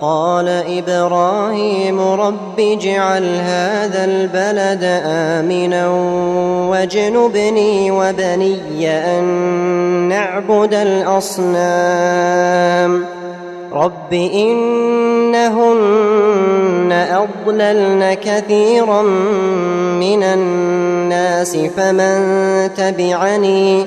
قال إبراهيم رب اجعل هذا البلد آمنا واجنبني وبني أن نعبد الأصنام. رب إنهن أضللن كثيرا من الناس فمن تبعني فمن تبعني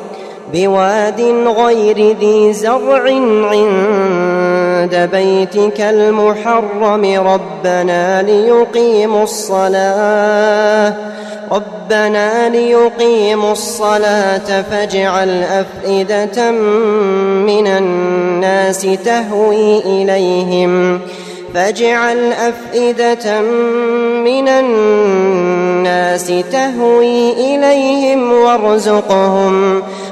بواد غير ذي زرع عند بيتك المحرم ربنا ليقيموا الصلاة. ربنا ليقيموا الصلاة فاجعل أفئدة من الناس تهوي إليهم. فاجعل أفئدة من الناس تهوي إليهم وارزقهم.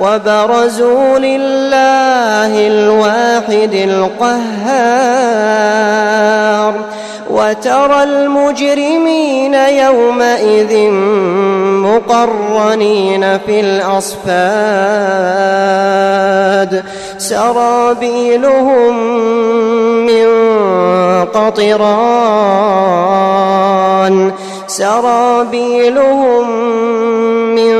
وبرزوا لله الواحد القهار وترى المجرمين يومئذ مقرنين في الأصفاد. سرابيلهم من قطران. سرابيلهم من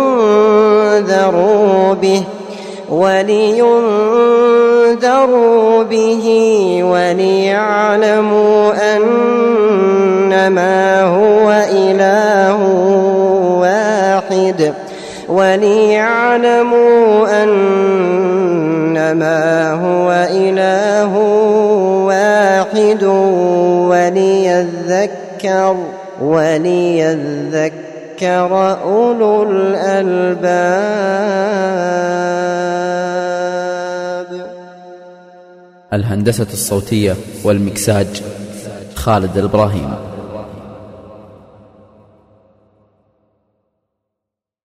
ولينذروا به ولينذروا به وليعلموا أنما هو إله واحد وليعلموا أنما هو إله واحد وليذكر وليذكر أولو الألباب. الهندسة الصوتية والمكساج خالد الإبراهيم